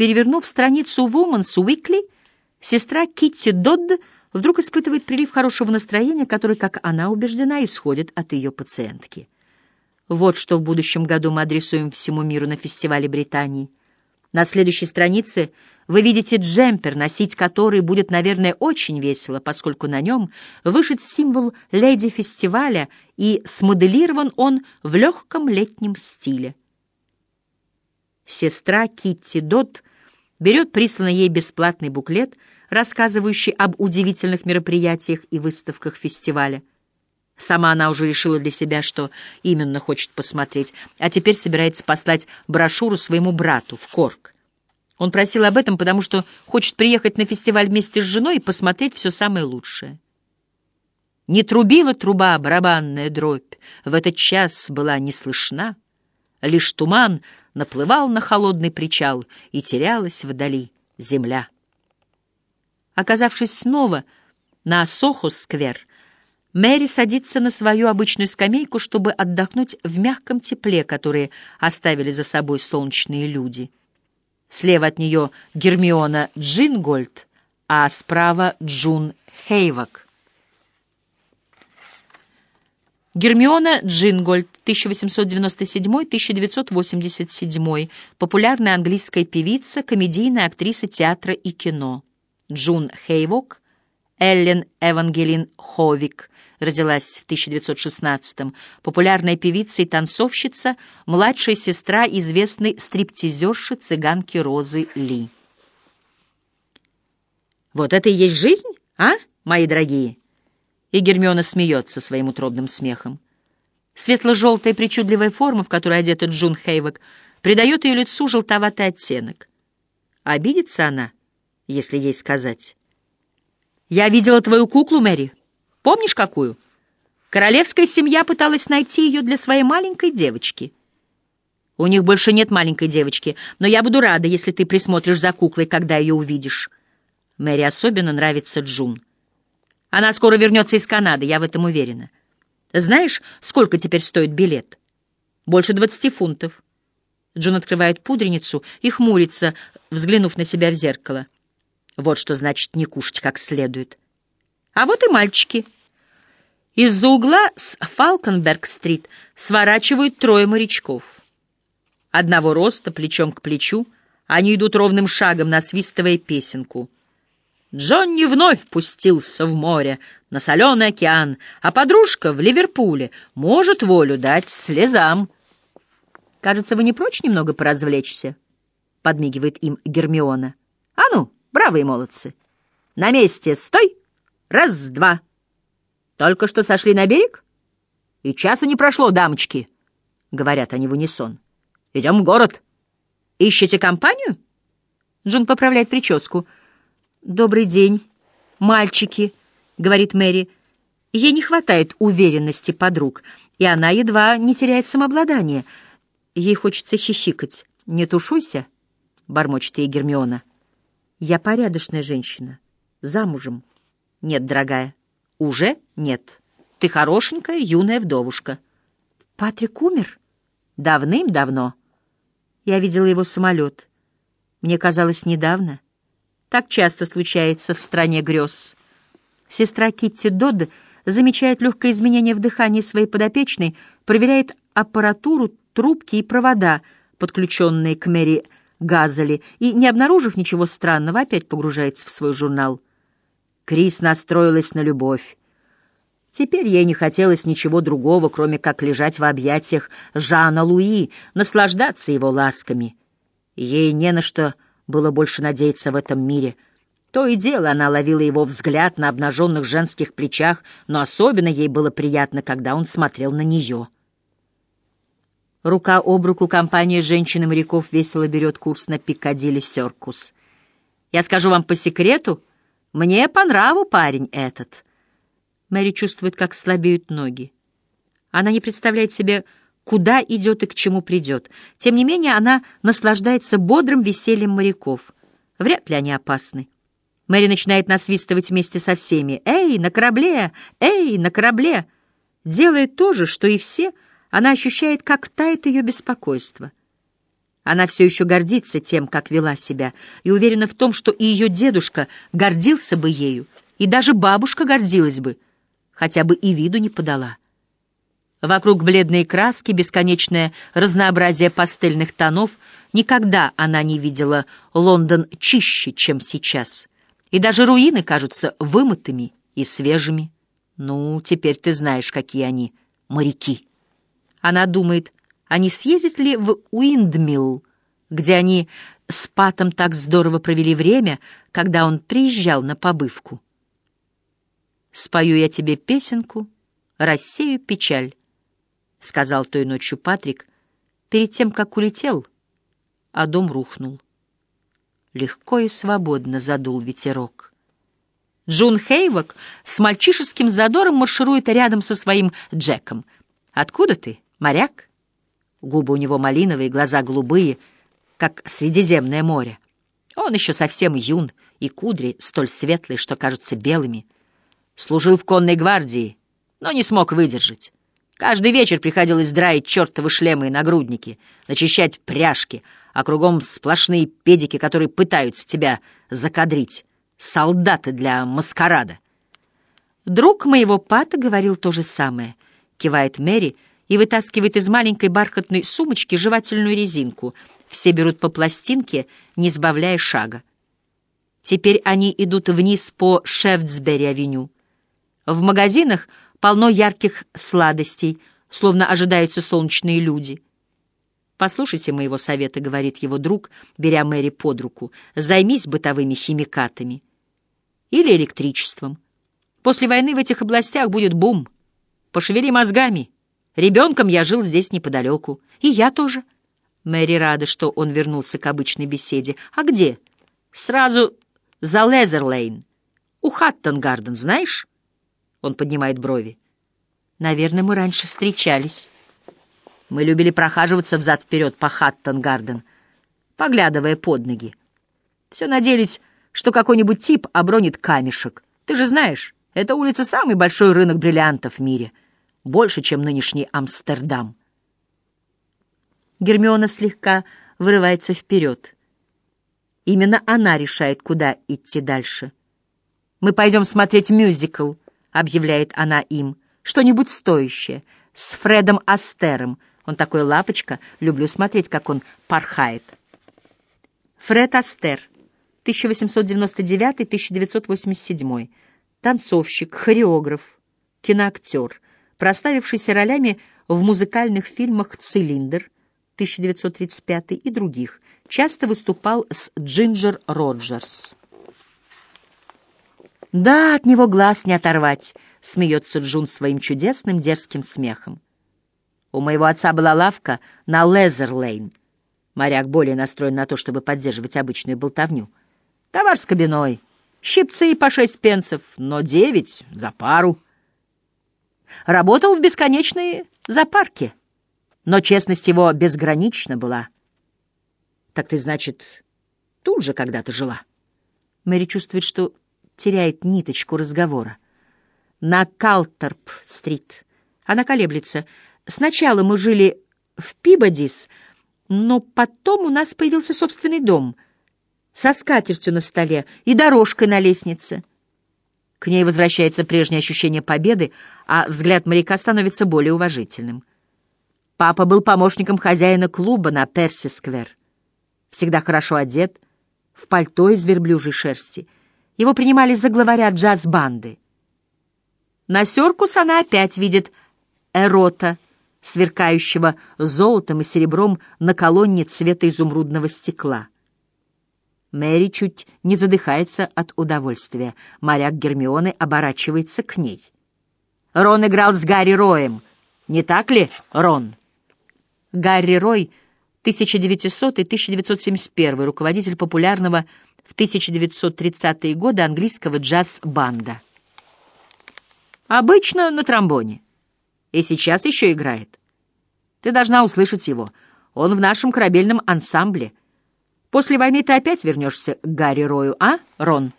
Перевернув страницу Woman's Weekly, сестра Китти Додд вдруг испытывает прилив хорошего настроения, который, как она убеждена, исходит от ее пациентки. Вот что в будущем году мы адресуем всему миру на фестивале Британии. На следующей странице вы видите джемпер, носить который будет, наверное, очень весело, поскольку на нем вышит символ леди фестиваля и смоделирован он в легком летнем стиле. Сестра Китти Дот берет присланный ей бесплатный буклет, рассказывающий об удивительных мероприятиях и выставках фестиваля. Сама она уже решила для себя, что именно хочет посмотреть, а теперь собирается послать брошюру своему брату в Корк. Он просил об этом, потому что хочет приехать на фестиваль вместе с женой и посмотреть все самое лучшее. Не трубила труба барабанная дробь, в этот час была не слышна. Лишь туман наплывал на холодный причал, и терялась вдали земля. Оказавшись снова на Сохо-сквер, Мэри садится на свою обычную скамейку, чтобы отдохнуть в мягком тепле, которое оставили за собой солнечные люди — Слева от нее Гермиона Джингольд, а справа Джун Хейвок. Гермиона Джингольд, 1897-1987, популярная английская певица, комедийная актриса театра и кино. Джун Хейвок, Эллен Евангелин Ховик, родилась в 1916-м, популярная певица и танцовщица, младшая сестра известной стриптизерши цыганки Розы Ли. «Вот это и есть жизнь, а, мои дорогие?» И Гермиона смеется своим утробным смехом. Светло-желтая причудливая форма, в которой одета Джун Хейвок, придает ее лицу желтоватый оттенок. Обидится она, если ей сказать. «Я видела твою куклу, Мэри», Помнишь, какую? Королевская семья пыталась найти ее для своей маленькой девочки. У них больше нет маленькой девочки, но я буду рада, если ты присмотришь за куклой, когда ее увидишь. Мэри особенно нравится Джун. Она скоро вернется из Канады, я в этом уверена. Знаешь, сколько теперь стоит билет? Больше двадцати фунтов. Джун открывает пудреницу и хмурится, взглянув на себя в зеркало. Вот что значит не кушать как следует. А вот и мальчики. Из-за угла с Фалконберг-стрит сворачивают трое морячков. Одного роста, плечом к плечу, они идут ровным шагом, насвистывая песенку. Джонни вновь пустился в море, на соленый океан, а подружка в Ливерпуле может волю дать слезам. «Кажется, вы не прочь немного поразвлечься?» — подмигивает им Гермиона. «А ну, бравые молодцы! На месте стой!» Раз-два. Только что сошли на берег? И часа не прошло, дамочки, — говорят они в унисон. Идем в город. Ищете компанию? Джун поправляет прическу. Добрый день, мальчики, — говорит Мэри. Ей не хватает уверенности подруг, и она едва не теряет самообладание. Ей хочется хихикать. «Не тушуйся», — бормочет ей Гермиона. «Я порядочная женщина, замужем». Нет, дорогая. Уже нет. Ты хорошенькая, юная вдовушка. Патрик умер? Давным-давно. Я видела его самолет. Мне казалось, недавно. Так часто случается в стране грез. Сестра Китти Додд замечает легкое изменение в дыхании своей подопечной, проверяет аппаратуру, трубки и провода, подключенные к Мэри Газели, и, не обнаружив ничего странного, опять погружается в свой журнал — Крис настроилась на любовь. Теперь ей не хотелось ничего другого, кроме как лежать в объятиях Жана Луи, наслаждаться его ласками. Ей не на что было больше надеяться в этом мире. То и дело она ловила его взгляд на обнаженных женских плечах, но особенно ей было приятно, когда он смотрел на нее. Рука об руку компания женщин и моряков весело берет курс на Пикадилли Серкус. Я скажу вам по секрету — мне по нраву парень этот. Мэри чувствует, как слабеют ноги. Она не представляет себе, куда идет и к чему придет. Тем не менее, она наслаждается бодрым весельем моряков. Вряд ли они опасны. Мэри начинает насвистывать вместе со всеми. «Эй, на корабле! Эй, на корабле!» Делает то же, что и все, она ощущает, как тает ее беспокойство. Она все еще гордится тем, как вела себя, и уверена в том, что и ее дедушка гордился бы ею, и даже бабушка гордилась бы, хотя бы и виду не подала. Вокруг бледные краски, бесконечное разнообразие пастельных тонов. Никогда она не видела Лондон чище, чем сейчас. И даже руины кажутся вымытыми и свежими. Ну, теперь ты знаешь, какие они моряки. Она думает, а не съездить ли в Уиндмилл, где они с Патом так здорово провели время, когда он приезжал на побывку. «Спою я тебе песенку, рассею печаль», — сказал той ночью Патрик, перед тем, как улетел, а дом рухнул. Легко и свободно задул ветерок. Джун Хейвок с мальчишеским задором марширует рядом со своим Джеком. «Откуда ты, моряк?» Губы у него малиновые, глаза голубые, как Средиземное море. Он еще совсем юн, и кудри столь светлые, что кажутся белыми. Служил в конной гвардии, но не смог выдержать. Каждый вечер приходилось драить чертовы шлемы и нагрудники, начищать пряжки, а кругом сплошные педики, которые пытаются тебя закадрить. Солдаты для маскарада. Друг моего пата говорил то же самое, кивает Мэри — и вытаскивает из маленькой бархатной сумочки жевательную резинку. Все берут по пластинке, не сбавляя шага. Теперь они идут вниз по Шефтсбери-авеню. В магазинах полно ярких сладостей, словно ожидаются солнечные люди. «Послушайте моего совета», — говорит его друг, беря Мэри под руку, «займись бытовыми химикатами или электричеством. После войны в этих областях будет бум. Пошевели мозгами». Ребенком я жил здесь неподалеку. И я тоже. Мэри рада, что он вернулся к обычной беседе. А где? Сразу за Лезерлейн. У Хаттон-Гарден, знаешь? Он поднимает брови. Наверное, мы раньше встречались. Мы любили прохаживаться взад-вперед по Хаттон-Гарден, поглядывая под ноги. Все надеялись, что какой-нибудь тип обронит камешек. Ты же знаешь, эта улица — самый большой рынок бриллиантов в мире — больше, чем нынешний Амстердам. Гермиона слегка вырывается вперед. Именно она решает, куда идти дальше. «Мы пойдем смотреть мюзикл», — объявляет она им. «Что-нибудь стоящее, с Фредом Астером. Он такой лапочка, люблю смотреть, как он порхает». Фред Астер, 1899-1987, танцовщик, хореограф, киноактер — проставившийся ролями в музыкальных фильмах «Цилиндр» 1935 и других, часто выступал с Джинджер Роджерс. «Да, от него глаз не оторвать», — смеется Джун своим чудесным дерзким смехом. «У моего отца была лавка на Лезерлейн. Моряк более настроен на то, чтобы поддерживать обычную болтовню. Товар с кабиной, щипцы по шесть пенсов, но девять за пару». Работал в бесконечной зоопарке, но честность его безгранична была. Так ты, значит, тут же когда-то жила? Мэри чувствует, что теряет ниточку разговора. На Калтерп-стрит. Она колеблется. Сначала мы жили в Пибодис, но потом у нас появился собственный дом со скатертью на столе и дорожкой на лестнице. К ней возвращается прежнее ощущение победы, а взгляд моряка становится более уважительным. Папа был помощником хозяина клуба на Перси-сквер. Всегда хорошо одет, в пальто из верблюжьей шерсти. Его принимали за главаря джаз-банды. На Сёркус она опять видит Эрота, сверкающего золотом и серебром на колонне цвета изумрудного стекла. Мэри чуть не задыхается от удовольствия. Моряк Гермионы оборачивается к ней. Рон играл с Гарри Роем. Не так ли, Рон? Гарри Рой, 1900-1971, руководитель популярного в 1930-е годы английского джаз-банда. Обычно на тромбоне. И сейчас еще играет. Ты должна услышать его. Он в нашем корабельном ансамбле — После войны ты опять вернешься к Гарри Рою, а, Рон?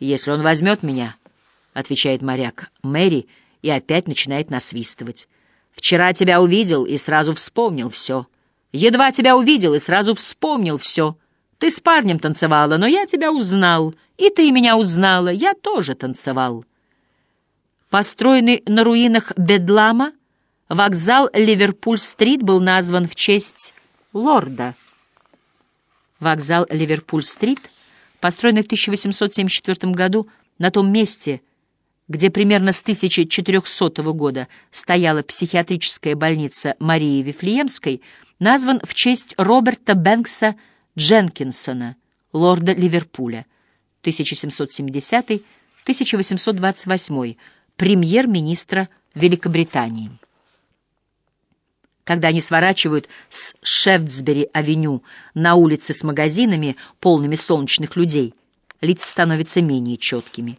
Если он возьмет меня, — отвечает моряк Мэри и опять начинает насвистывать. Вчера тебя увидел и сразу вспомнил все. Едва тебя увидел и сразу вспомнил все. Ты с парнем танцевала, но я тебя узнал, и ты меня узнала, я тоже танцевал. Построенный на руинах Бедлама, вокзал Ливерпуль-стрит был назван в честь лорда. Вокзал Ливерпуль-стрит, построенный в 1874 году на том месте, где примерно с 1400 года стояла психиатрическая больница Марии Вифлеемской, назван в честь Роберта Бэнкса Дженкинсона, лорда Ливерпуля, 1770-1828 премьер-министра Великобритании. Когда они сворачивают с Шефтсбери-авеню на улицы с магазинами, полными солнечных людей, лица становятся менее четкими.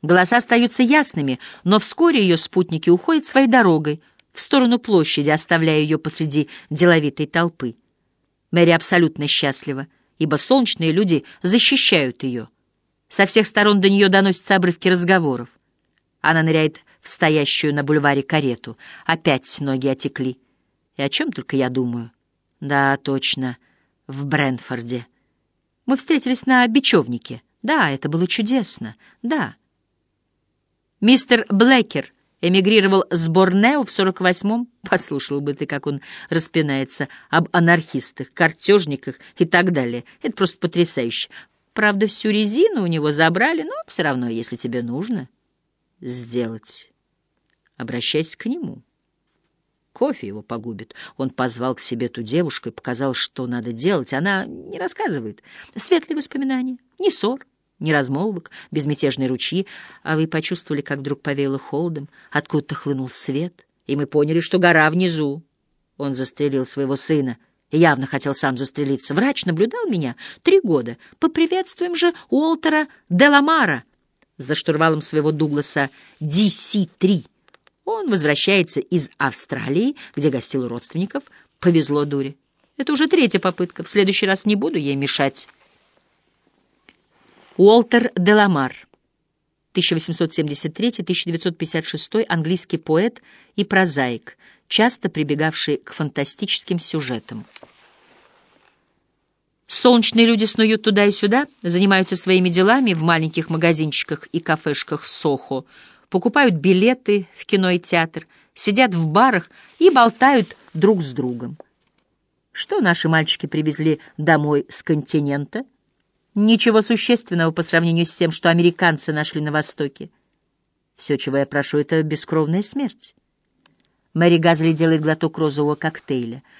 Голоса остаются ясными, но вскоре ее спутники уходят своей дорогой в сторону площади, оставляя ее посреди деловитой толпы. Мэри абсолютно счастлива, ибо солнечные люди защищают ее. Со всех сторон до нее доносятся обрывки разговоров. Она ныряет в стоящую на бульваре карету. Опять ноги отекли. И о чем только я думаю. Да, точно, в Брэнфорде. Мы встретились на бечевнике. Да, это было чудесно. Да. Мистер Блэкер эмигрировал с Борнео в 48-м. Послушал бы ты, как он распинается об анархистах, картежниках и так далее. Это просто потрясающе. Правда, всю резину у него забрали, но все равно, если тебе нужно сделать. Обращайся к нему. Кофе его погубит. Он позвал к себе ту девушку и показал, что надо делать. Она не рассказывает. Светлые воспоминания, ни ссор, ни размолвок, безмятежные ручьи. А вы почувствовали, как вдруг повеяло холодом, откуда-то хлынул свет, и мы поняли, что гора внизу. Он застрелил своего сына явно хотел сам застрелиться. Врач наблюдал меня три года. Поприветствуем же Уолтера Деламара — за штурвалом своего Дугласа DC-3. Он возвращается из Австралии, где гостил родственников. Повезло дуре. Это уже третья попытка. В следующий раз не буду ей мешать. Уолтер Деламар, 1873-1956, английский поэт и прозаик, часто прибегавший к фантастическим сюжетам. Солнечные люди снуют туда и сюда, занимаются своими делами в маленьких магазинчиках и кафешках Сохо, покупают билеты в кино и театр, сидят в барах и болтают друг с другом. Что наши мальчики привезли домой с континента? Ничего существенного по сравнению с тем, что американцы нашли на Востоке. Все, чего я прошу, — это бескровная смерть. Мэри Газли делает глоток розового коктейля —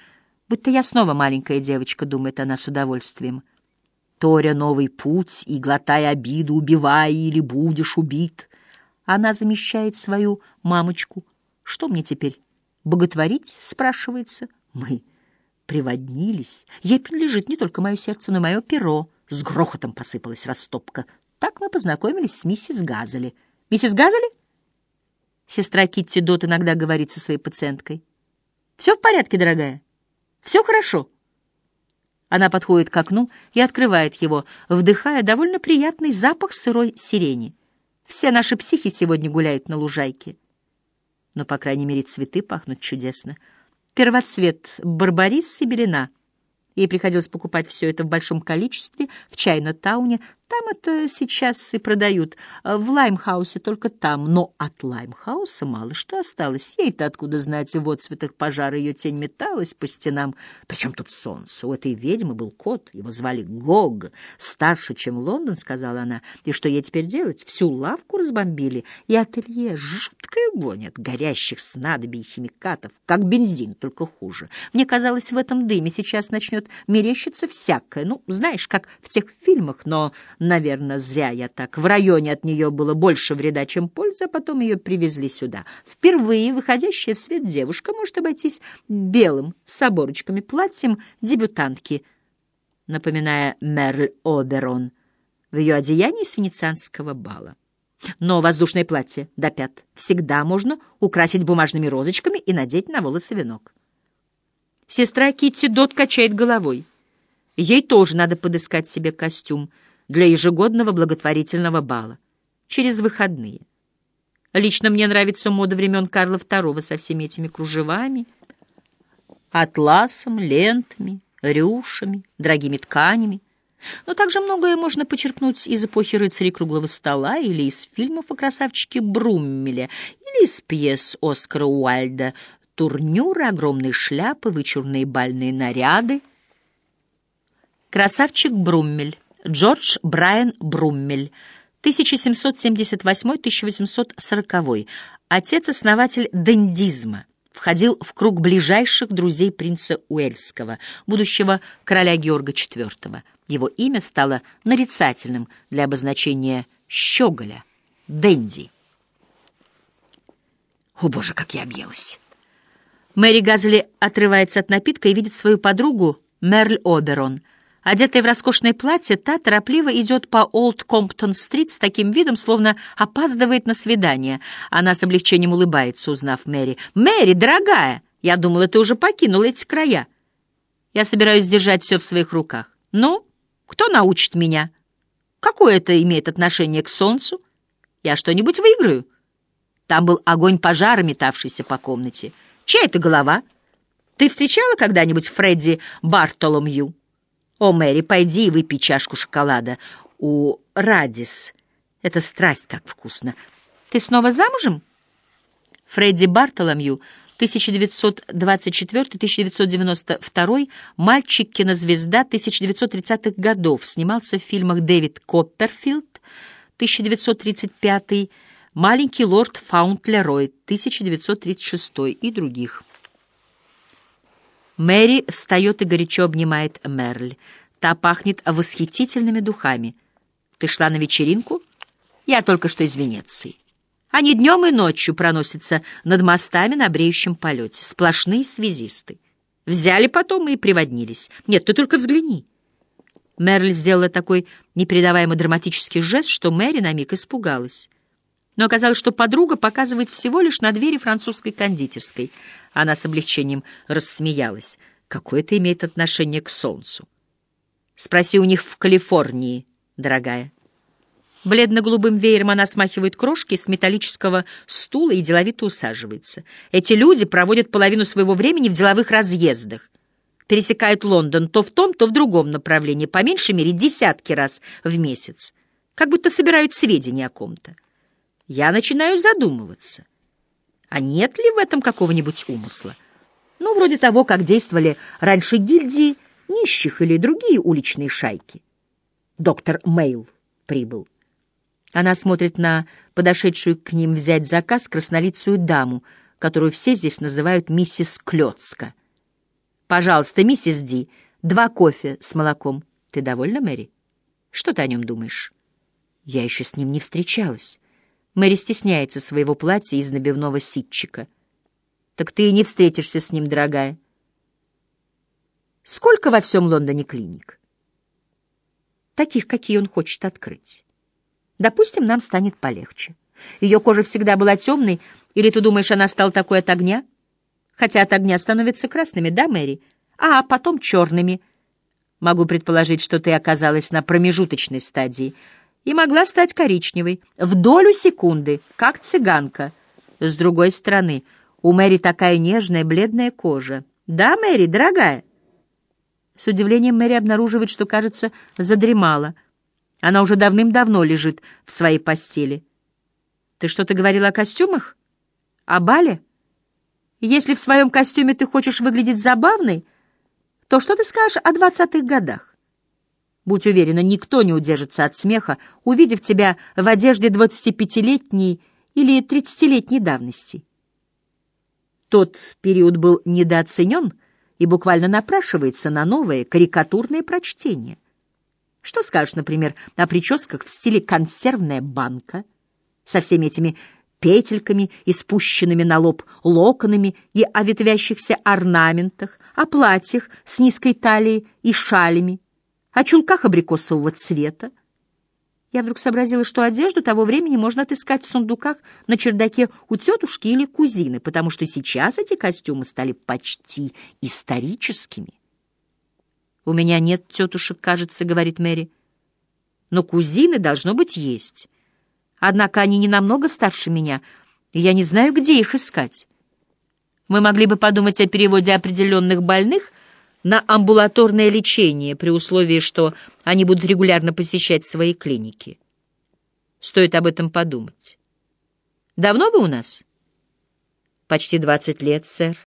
Будто я снова маленькая девочка, думает она с удовольствием. Торя новый путь, и, глотая обиду, убивай или будешь убит. Она замещает свою мамочку. Что мне теперь, боготворить, спрашивается? Мы приводнились. Ей принадлежит не только мое сердце, но и мое перо. С грохотом посыпалась растопка. Так мы познакомились с миссис Газели. Миссис Газели? Сестра Китти Дот иногда говорит со своей пациенткой. «Все в порядке, дорогая?» Все хорошо». Она подходит к окну и открывает его, вдыхая довольно приятный запах сырой сирени. Все наши психи сегодня гуляют на лужайке. Но, по крайней мере, цветы пахнут чудесно. Первоцвет барбарис сибирина. Ей приходилось покупать все это в большом количестве в Чайна-тауне, там это сейчас и продают. Э, в Лаймхаусе только там. Но от Лаймхауса мало что осталось. Ей-то откуда знать, в отсветах пожара ее тень металась по стенам. Причем тут солнце? У этой ведьмы был кот. Его звали Гог. Старше, чем Лондон, сказала она. И что ей теперь делать? Всю лавку разбомбили. И ателье. Жуткая вонь горящих снадобий и химикатов. Как бензин, только хуже. Мне казалось, в этом дыме сейчас начнет мерещиться всякое. Ну, знаешь, как в тех фильмах, но Наверное, зря я так. В районе от нее было больше вреда, чем пользы, а потом ее привезли сюда. Впервые выходящая в свет девушка может обойтись белым с оборочками платьем дебютантки, напоминая Мерль Оберон в ее одеянии с венецианского бала. Но воздушное платье до пят всегда можно украсить бумажными розочками и надеть на волосы венок. Сестра Китти Дот качает головой. Ей тоже надо подыскать себе костюм — для ежегодного благотворительного бала. Через выходные. Лично мне нравится мода времен Карла II со всеми этими кружевами, Атласом, лентами, рюшами, дорогими тканями. Но также многое можно почерпнуть из эпохи рыцарей круглого стола или из фильмов о красавчике Бруммеле, или из пьес Оскара Уальда, турнюры, огромные шляпы, вычурные бальные наряды. Красавчик Бруммель. Джордж Брайан Бруммель. 1778-1840. Отец-основатель дендизма входил в круг ближайших друзей принца Уэльского, будущего короля Георга IV. Его имя стало нарицательным для обозначения щеголя, денди. О, боже, как я объелась! Мэри Газели отрывается от напитка и видит свою подругу Мерль Оберон. Одетая в роскошное платье, та торопливо идет по Олд Комптон-стрит с таким видом, словно опаздывает на свидание. Она с облегчением улыбается, узнав Мэри. «Мэри, дорогая! Я думала, ты уже покинула эти края. Я собираюсь держать все в своих руках. Ну, кто научит меня? Какое это имеет отношение к солнцу? Я что-нибудь выиграю?» Там был огонь пожара, метавшийся по комнате. Чья это голова? Ты встречала когда-нибудь Фредди Бартоломью? О, Мэри, пойди и выпей чашку шоколада. У Радис. Это страсть как вкусно. Ты снова замужем? Фредди Бартоломью, 1924-1992, мальчик-кинозвезда 1930-х годов, снимался в фильмах «Дэвид Копперфилд», 1935 «Маленький лорд Фаунтлерой», 1936 и других. Мэри встает и горячо обнимает Мерль. Та пахнет восхитительными духами. «Ты шла на вечеринку?» «Я только что из Венеции». Они днем и ночью проносятся над мостами на бреющем полете. Сплошные связисты. Взяли потом и приводнились. Нет, ты только взгляни. Мерль сделала такой непередаваемо драматический жест, что Мэри на миг испугалась но оказалось, что подруга показывает всего лишь на двери французской кондитерской. Она с облегчением рассмеялась. Какое это имеет отношение к солнцу? Спроси у них в Калифорнии, дорогая. Бледно-голубым веером она смахивает крошки с металлического стула и деловито усаживается. Эти люди проводят половину своего времени в деловых разъездах. Пересекают Лондон то в том, то в другом направлении, по меньшей мере десятки раз в месяц. Как будто собирают сведения о ком-то я начинаю задумываться, а нет ли в этом какого-нибудь умысла? Ну, вроде того, как действовали раньше гильдии нищих или другие уличные шайки. Доктор Мейл прибыл. Она смотрит на подошедшую к ним взять заказ краснолицую даму, которую все здесь называют миссис Клёцка. «Пожалуйста, миссис Ди, два кофе с молоком. Ты довольна, Мэри? Что ты о нем думаешь?» «Я еще с ним не встречалась». Мэри стесняется своего платья из набивного ситчика. Так ты и не встретишься с ним, дорогая. Сколько во всем Лондоне клиник? Таких, какие он хочет открыть. Допустим, нам станет полегче. Ее кожа всегда была темной, или ты думаешь, она стала такой от огня? Хотя от огня становятся красными, да, Мэри? А потом черными. Могу предположить, что ты оказалась на промежуточной стадии — и могла стать коричневой в долю секунды, как цыганка. С другой стороны, у Мэри такая нежная бледная кожа. «Да, Мэри, дорогая?» С удивлением Мэри обнаруживает, что, кажется, задремала. Она уже давным-давно лежит в своей постели. «Ты что-то говорила о костюмах? О бале? Если в своем костюме ты хочешь выглядеть забавной, то что ты скажешь о двадцатых годах?» Будь уверена, никто не удержится от смеха, увидев тебя в одежде двадцатипятилетней или тридцатилетней давности. Тот период был недооценен и буквально напрашивается на новое карикатурное прочтение. Что скажешь, например, о прическах в стиле консервная банка со всеми этими петельками и спущенными на лоб локонами и о ветвящихся орнаментах, о платьях с низкой талией и шалями, о чулках абрикосового цвета. Я вдруг сообразила, что одежду того времени можно отыскать в сундуках на чердаке у тетушки или кузины, потому что сейчас эти костюмы стали почти историческими. «У меня нет тетушек, кажется», — говорит Мэри. «Но кузины, должно быть, есть. Однако они не намного старше меня, и я не знаю, где их искать». Мы могли бы подумать о переводе определенных больных на амбулаторное лечение при условии, что они будут регулярно посещать свои клиники. Стоит об этом подумать. Давно вы у нас? Почти двадцать лет, сэр.